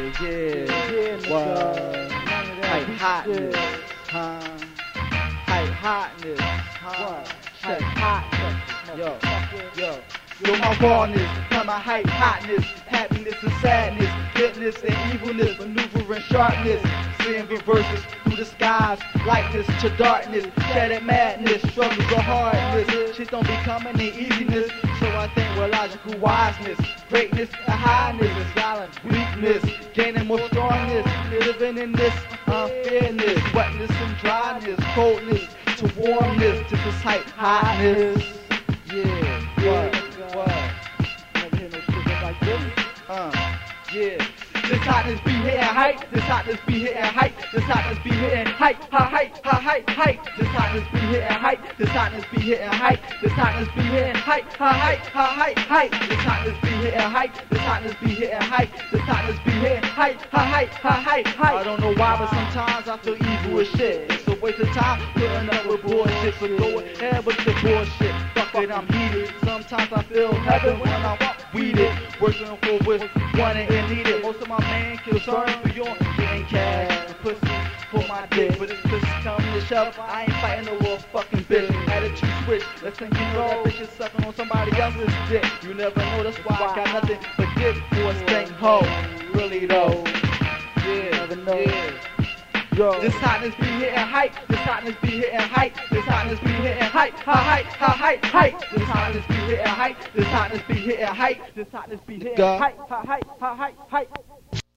Yeah, what? Hype hotness, huh? Hype hotness, huh? Hype hotness, yo, yo. Yo, my rawness, now my hype hotness, happiness and sadness, goodness and evilness, maneuvering sharpness, seeing reverses skies, lightness to darkness, shattered madness, struggles of hardness, shit don't be coming in easiness, so I think with logical wiseness, greatness and highness, is silent weakness, gaining more strongness, living in this unfairness, wetness and dryness, coldness to warmness, to this hype hotness. Yeah, what, what? Never hear no shit like this. Uh, yeah. This hotness be hitting height. This hotness be hitting height. This hotness be hitting height. Ha height. Ha height. Height. This hotness be hitting height. This hotness be hitting height. This hotness be hitting height. Ha height. Ha height. Height. This hotness be hitting height. This hotness be hitting height. This hotness be hitting height. Ha height. Ha height. Height. I don't know why, but sometimes I feel evil as shit. It's a waste of time putting up with bullshit. So go ahead with your bullshit. Fuck it, I'm heated. Sometimes I feel heaven when I'm weeded. Working for with wanted and needed. Most of my man concerned beyond getting cash pussy for my dick. But if pussy come to shove, I ain't fighting no little fucking bitch. Attitude switch. Listen, you know that bitch is sucking on somebody else's dick. You never know, that's why I got nothing but dick for a stank hoe. Really though. Yeah, never know. Yeah. Yo. This hotness be hitting hype. This hotness be hitting hype. This hotness be hitting hype. Ha. Ha hype. Hype. This hotness be hitting hype. This hotness be hitting hype. This hotness be hitting. Ha hype. Ha hype. Hype.